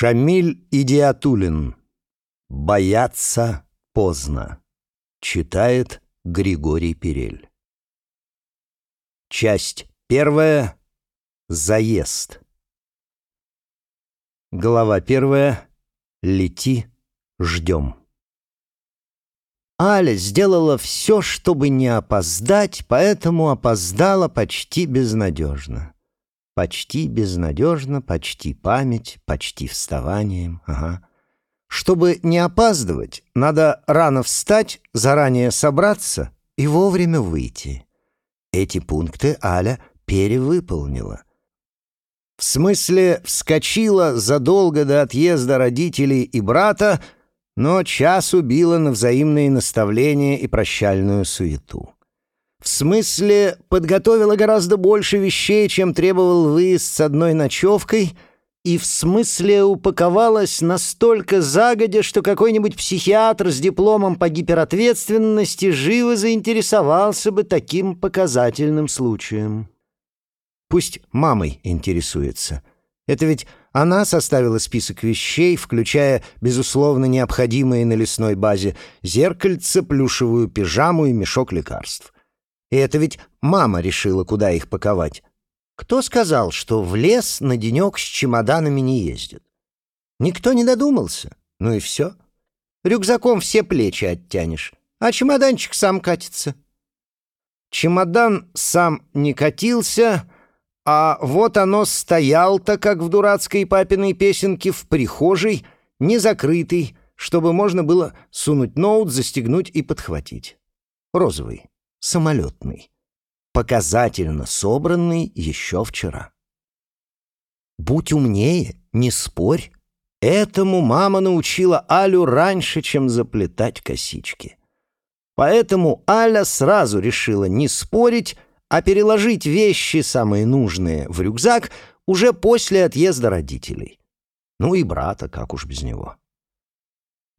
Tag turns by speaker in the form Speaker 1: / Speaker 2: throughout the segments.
Speaker 1: Шамиль Идиатулин. «Бояться поздно». Читает Григорий Перель. Часть первая. Заезд. Глава первая. Лети, ждем. Аля сделала все, чтобы не опоздать, поэтому опоздала почти безнадежно. Почти безнадежно, почти память, почти вставанием. Ага. Чтобы не опаздывать, надо рано встать, заранее собраться и вовремя выйти. Эти пункты Аля перевыполнила. В смысле, вскочила задолго до отъезда родителей и брата, но час убила на взаимные наставления и прощальную суету. В смысле, подготовила гораздо больше вещей, чем требовал выезд с одной ночевкой, и в смысле упаковалась настолько загодя, что какой-нибудь психиатр с дипломом по гиперответственности живо заинтересовался бы таким показательным случаем. Пусть мамой интересуется. Это ведь она составила список вещей, включая, безусловно, необходимые на лесной базе зеркальце, плюшевую пижаму и мешок лекарств. И это ведь мама решила, куда их паковать. Кто сказал, что в лес на денек с чемоданами не ездят? Никто не додумался. Ну и все. Рюкзаком все плечи оттянешь, а чемоданчик сам катится. Чемодан сам не катился, а вот оно стоял-то, как в дурацкой папиной песенке, в прихожей, не закрытый, чтобы можно было сунуть ноут, застегнуть и подхватить. Розовый самолетный, показательно собранный еще вчера. Будь умнее, не спорь. Этому мама научила Алю раньше, чем заплетать косички. Поэтому Аля сразу решила не спорить, а переложить вещи, самые нужные, в рюкзак уже после отъезда родителей. Ну и брата, как уж без него.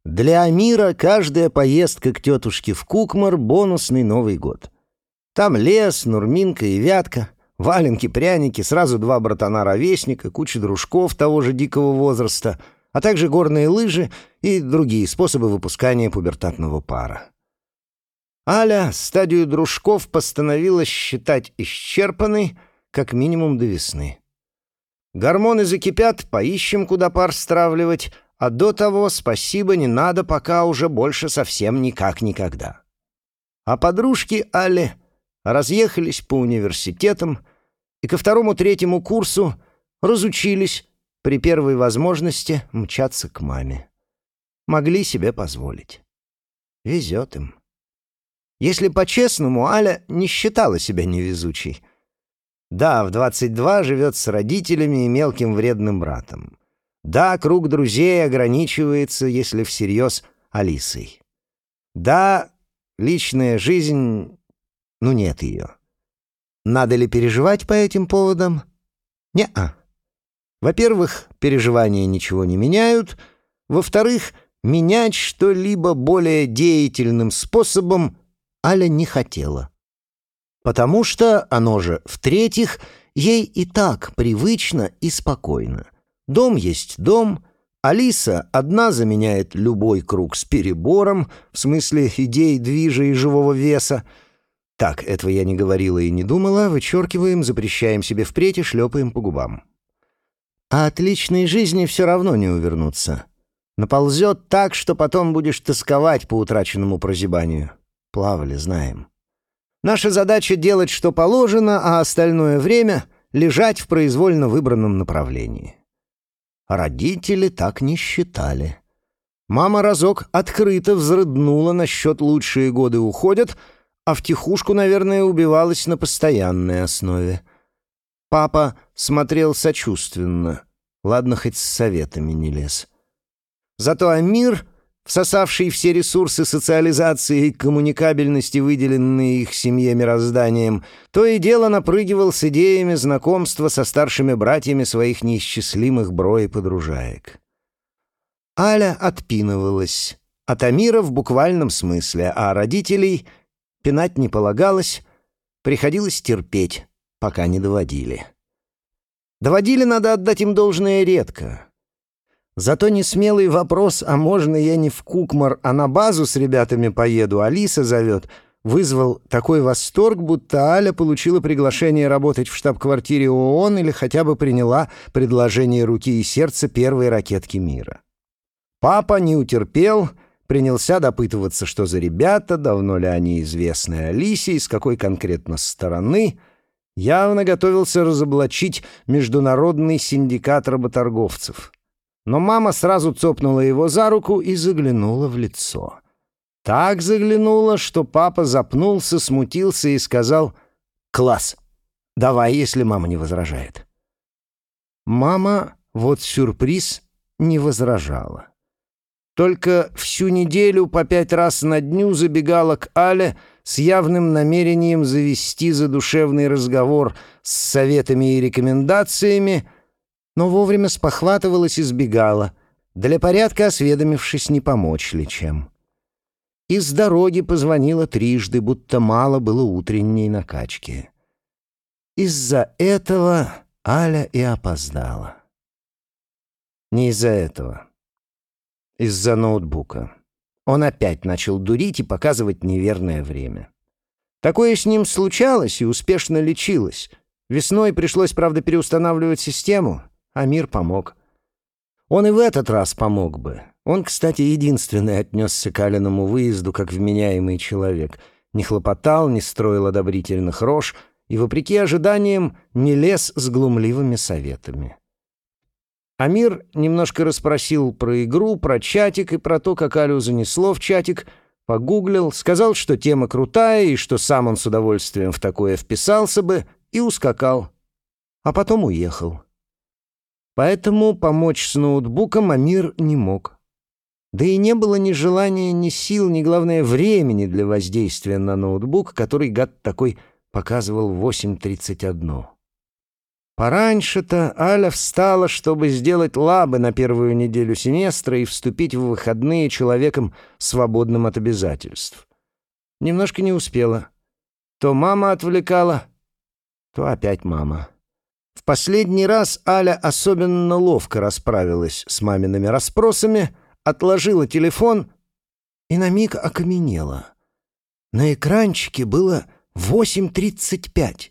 Speaker 1: Для Амира каждая поездка к тетушке в Кукмар — бонусный Новый год. Там лес, Нурминка и Вятка, валенки, пряники, сразу два братана-ровесника, куча дружков того же дикого возраста, а также горные лыжи и другие способы выпускания пубертатного пара. Аля стадию дружков постановила считать исчерпанной как минимум до весны. Гормоны закипят, поищем, куда пар стравливать — а до того спасибо не надо пока уже больше совсем никак никогда. А подружки Али разъехались по университетам и ко второму-третьему курсу разучились при первой возможности мчаться к маме. Могли себе позволить. Везет им. Если по-честному, Аля не считала себя невезучей. Да, в 22 живет с родителями и мелким вредным братом. Да, круг друзей ограничивается, если всерьез, Алисой. Да, личная жизнь... Ну, нет ее. Надо ли переживать по этим поводам? Не-а. Во-первых, переживания ничего не меняют. Во-вторых, менять что-либо более деятельным способом Аля не хотела. Потому что, оно же, в-третьих, ей и так привычно и спокойно. Дом есть дом. Алиса одна заменяет любой круг с перебором, в смысле идей движа и живого веса. Так, этого я не говорила и не думала, вычеркиваем, запрещаем себе впредь и шлепаем по губам. А от личной жизни все равно не увернуться. Наползет так, что потом будешь тосковать по утраченному прозябанию. Плавали, знаем. Наша задача — делать, что положено, а остальное время — лежать в произвольно выбранном направлении. Родители так не считали. Мама разок открыто взрыднула насчет «лучшие годы уходят», а втихушку, наверное, убивалась на постоянной основе. Папа смотрел сочувственно, ладно, хоть с советами не лез. Зато Амир всосавший все ресурсы социализации и коммуникабельности, выделенные их семье мирозданием, то и дело напрыгивал с идеями знакомства со старшими братьями своих неисчислимых бро и подружаек. Аля отпинывалась. От Амира в буквальном смысле, а родителей пинать не полагалось, приходилось терпеть, пока не доводили. Доводили, надо отдать им должное, редко — Зато несмелый вопрос, а можно я не в Кукмар, а на базу с ребятами поеду, Алиса зовет, вызвал такой восторг, будто Аля получила приглашение работать в штаб-квартире ООН или хотя бы приняла предложение руки и сердца первой ракетки мира. Папа не утерпел, принялся допытываться, что за ребята, давно ли они известны Алисе, из какой конкретно стороны. Явно готовился разоблачить международный синдикат работорговцев. Но мама сразу цопнула его за руку и заглянула в лицо. Так заглянула, что папа запнулся, смутился и сказал «Класс! Давай, если мама не возражает». Мама, вот сюрприз, не возражала. Только всю неделю по пять раз на дню забегала к Але с явным намерением завести задушевный разговор с советами и рекомендациями, но вовремя спохватывалась и сбегала, для порядка осведомившись, не помочь ли чем. Из дороги позвонила трижды, будто мало было утренней накачки. Из-за этого Аля и опоздала. Не из-за этого. Из-за ноутбука. Он опять начал дурить и показывать неверное время. Такое с ним случалось и успешно лечилось. Весной пришлось, правда, переустанавливать систему, а мир помог. Он и в этот раз помог бы. Он, кстати, единственный отнесся к Алиному выезду как вменяемый человек. Не хлопотал, не строил одобрительных рож и, вопреки ожиданиям, не лез с глумливыми советами. Амир немножко расспросил про игру, про чатик и про то, как Алю занесло в чатик, погуглил, сказал, что тема крутая и что сам он с удовольствием в такое вписался бы, и ускакал. А потом уехал. Поэтому помочь с ноутбуком Амир не мог. Да и не было ни желания, ни сил, ни, главное, времени для воздействия на ноутбук, который гад такой показывал в 8.31. Пораньше-то Аля встала, чтобы сделать лабы на первую неделю семестра и вступить в выходные человеком, свободным от обязательств. Немножко не успела. То мама отвлекала, то опять мама. В последний раз Аля особенно ловко расправилась с мамиными расспросами, отложила телефон и на миг окаменела. На экранчике было 8.35.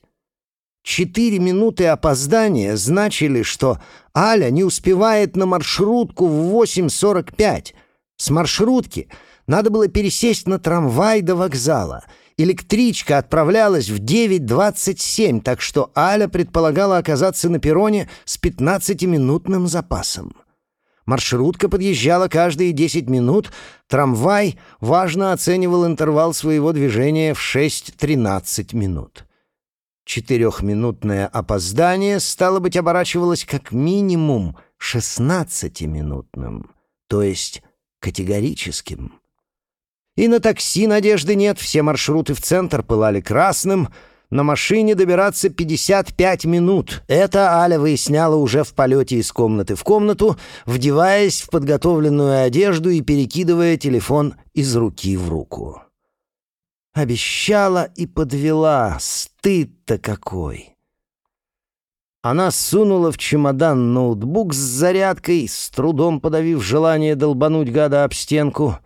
Speaker 1: Четыре минуты опоздания значили, что Аля не успевает на маршрутку в 8.45. С маршрутки надо было пересесть на трамвай до вокзала — Электричка отправлялась в 9.27, так что Аля предполагала оказаться на перроне с 15-минутным запасом. Маршрутка подъезжала каждые 10 минут, трамвай важно оценивал интервал своего движения в 6-13 минут. Четырехминутное опоздание, стало быть, оборачивалось как минимум 16-минутным, то есть категорическим. И на такси надежды нет, все маршруты в центр пылали красным. На машине добираться 55 минут. Это Аля выясняла уже в полете из комнаты в комнату, вдеваясь в подготовленную одежду и перекидывая телефон из руки в руку. Обещала и подвела. Стыд-то какой! Она сунула в чемодан ноутбук с зарядкой, с трудом подавив желание долбануть гада об стенку.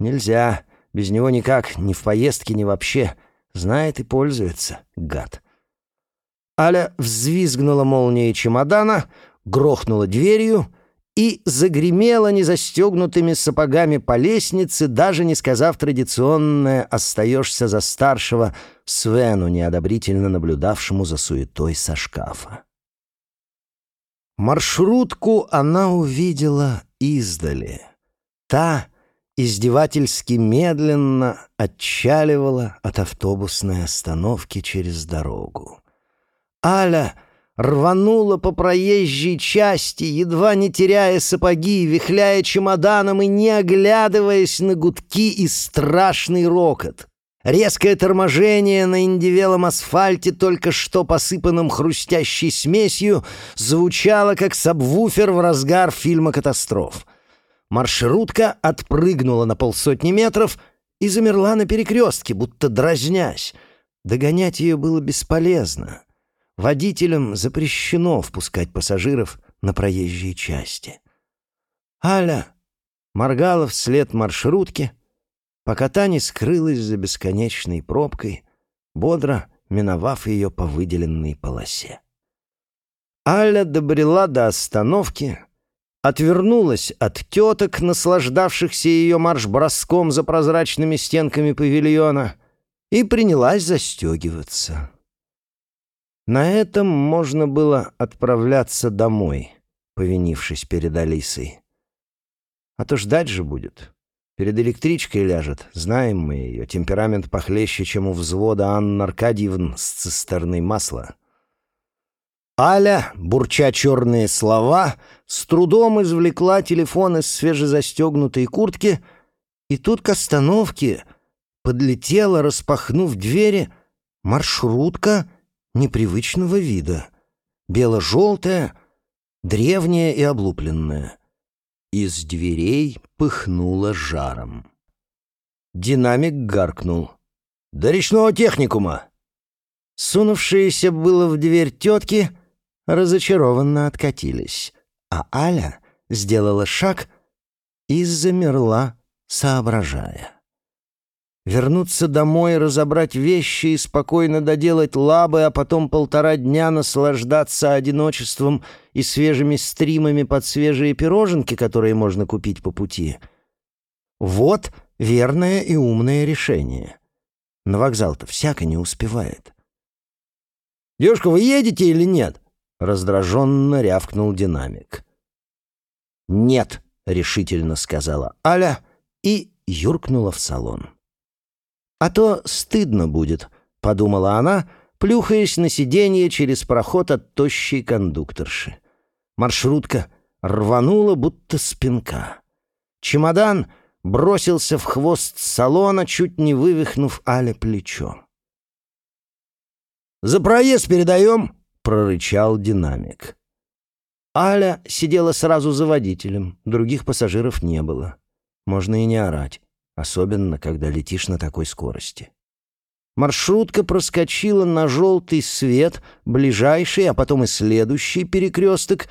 Speaker 1: Нельзя. Без него никак, ни в поездке, ни вообще. Знает и пользуется, гад. Аля взвизгнула молнией чемодана, грохнула дверью и загремела незастегнутыми сапогами по лестнице, даже не сказав традиционное «остаешься за старшего» Свену, неодобрительно наблюдавшему за суетой со шкафа. Маршрутку она увидела издали. Та издевательски медленно отчаливала от автобусной остановки через дорогу. Аля рванула по проезжей части, едва не теряя сапоги, вихляя чемоданом и не оглядываясь на гудки и страшный рокот. Резкое торможение на индивелом асфальте, только что посыпанном хрустящей смесью, звучало как сабвуфер в разгар фильма «Катастроф». Маршрутка отпрыгнула на полсотни метров и замерла на перекрестке, будто дразнясь. Догонять ее было бесполезно. Водителям запрещено впускать пассажиров на проезжие части. Аля моргала вслед маршрутки, пока та не скрылась за бесконечной пробкой, бодро миновав ее по выделенной полосе. Аля добрела до остановки, отвернулась от теток, наслаждавшихся ее марш-броском за прозрачными стенками павильона, и принялась застегиваться. На этом можно было отправляться домой, повинившись перед Алисой. А то ждать же будет. Перед электричкой ляжет, знаем мы ее, темперамент похлеще, чем у взвода Анны Аркадьевн с цистерной масла. Аля, бурча черные слова, с трудом извлекла телефон из свежезастегнутой куртки, и тут к остановке подлетела, распахнув двери, маршрутка непривычного вида, бело-желтая, древняя и облупленная. Из дверей пыхнуло жаром. Динамик гаркнул. «До речного техникума!» Сунувшиеся было в дверь тетки разочарованно откатились, а Аля сделала шаг и замерла, соображая. Вернуться домой, разобрать вещи и спокойно доделать лабы, а потом полтора дня наслаждаться одиночеством и свежими стримами под свежие пироженки, которые можно купить по пути. Вот верное и умное решение. На вокзал-то всяко не успевает. «Девушка, вы едете или нет?» — раздраженно рявкнул динамик. «Нет», — решительно сказала Аля и юркнула в салон. «А то стыдно будет», — подумала она, плюхаясь на сиденье через проход от тощей кондукторши. Маршрутка рванула, будто спинка. Чемодан бросился в хвост салона, чуть не вывихнув Але плечо. «За проезд передаем!» — прорычал динамик. Аля сидела сразу за водителем, других пассажиров не было. Можно и не орать, особенно когда летишь на такой скорости. Маршрутка проскочила на желтый свет, ближайший, а потом и следующий перекресток,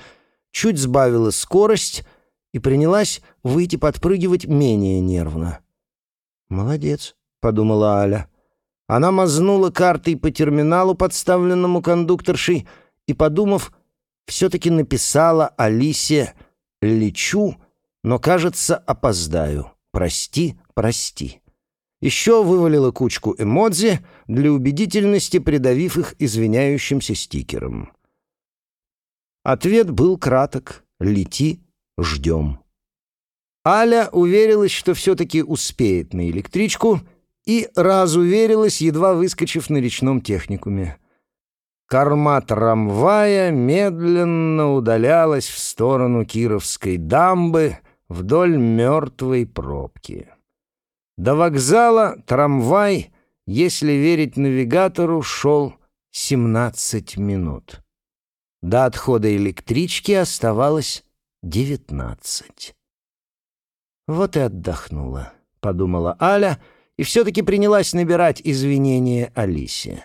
Speaker 1: чуть сбавила скорость и принялась выйти подпрыгивать менее нервно. «Молодец», — подумала Аля. Она мазнула картой по терминалу, подставленному кондукторшей, и, подумав, все-таки написала Алисе «Лечу, но, кажется, опоздаю. Прости, прости». Еще вывалила кучку эмодзи, для убедительности придавив их извиняющимся стикером. Ответ был краток «Лети, ждем». Аля уверилась, что все-таки успеет на электричку — и разуверилась, едва выскочив на речном техникуме. Корма трамвая медленно удалялась в сторону Кировской дамбы вдоль мертвой пробки. До вокзала трамвай, если верить навигатору, шел 17 минут. До отхода электрички оставалось 19. «Вот и отдохнула», — подумала Аля, — и все-таки принялась набирать извинения Алисе.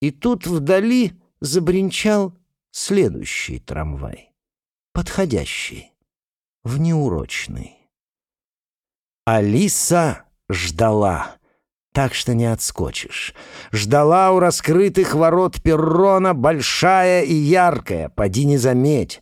Speaker 1: И тут вдали забринчал следующий трамвай. Подходящий, внеурочный. Алиса ждала, так что не отскочишь. Ждала у раскрытых ворот перрона большая и яркая, поди не заметь.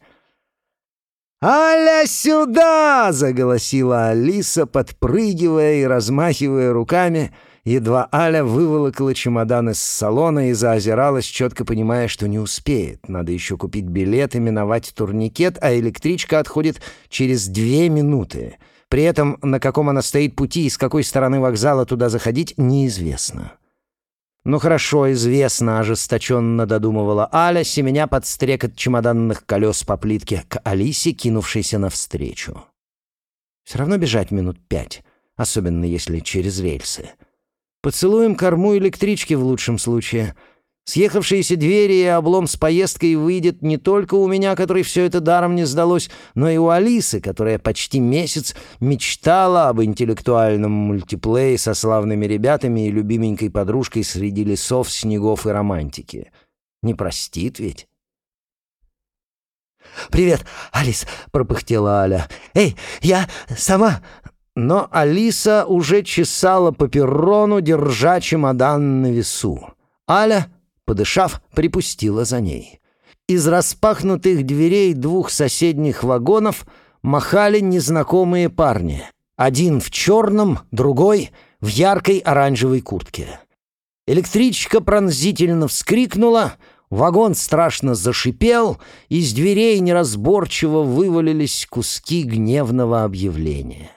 Speaker 1: «Аля, сюда!» — заголосила Алиса, подпрыгивая и размахивая руками. Едва Аля выволокла чемодан из салона и заозиралась, четко понимая, что не успеет. Надо еще купить билет и миновать турникет, а электричка отходит через две минуты. При этом, на каком она стоит пути и с какой стороны вокзала туда заходить, неизвестно. «Ну хорошо, известно», — ожесточенно додумывала Аля, семеня под стрекот чемоданных колес по плитке к Алисе, кинувшейся навстречу. «Все равно бежать минут пять, особенно если через рельсы. Поцелуем корму электрички в лучшем случае». Съехавшиеся двери и облом с поездкой выйдет не только у меня, который все это даром не сдалось, но и у Алисы, которая почти месяц мечтала об интеллектуальном мультиплее со славными ребятами и любименькой подружкой среди лесов, снегов и романтики. Не простит ведь? «Привет, Алис!» — пропыхтела Аля. «Эй, я сама!» Но Алиса уже чесала по перрону, держа чемодан на весу. Аля, подышав, припустила за ней. Из распахнутых дверей двух соседних вагонов махали незнакомые парни. Один в черном, другой в яркой оранжевой куртке. Электричка пронзительно вскрикнула, вагон страшно зашипел, из дверей неразборчиво вывалились куски гневного объявления.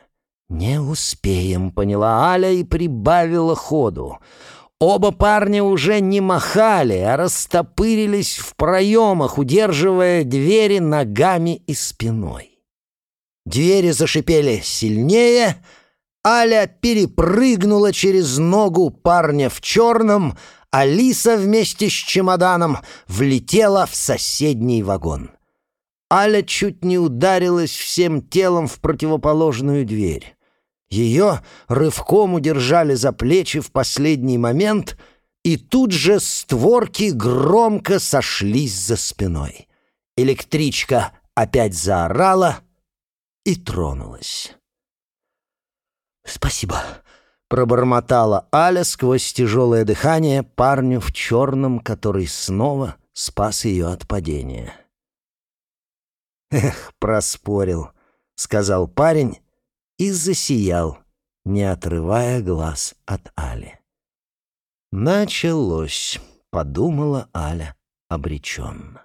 Speaker 1: «Не успеем», — поняла Аля и прибавила ходу. Оба парня уже не махали, а растопырились в проемах, удерживая двери ногами и спиной. Двери зашипели сильнее, Аля перепрыгнула через ногу парня в черном, Алиса вместе с чемоданом влетела в соседний вагон. Аля чуть не ударилась всем телом в противоположную дверь. Ее рывком удержали за плечи в последний момент, и тут же створки громко сошлись за спиной. Электричка опять заорала и тронулась. «Спасибо», — пробормотала Аля сквозь тяжелое дыхание парню в черном, который снова спас ее от падения. «Эх, проспорил», — сказал парень и засиял, не отрывая глаз от Али. «Началось», — подумала Аля обреченно.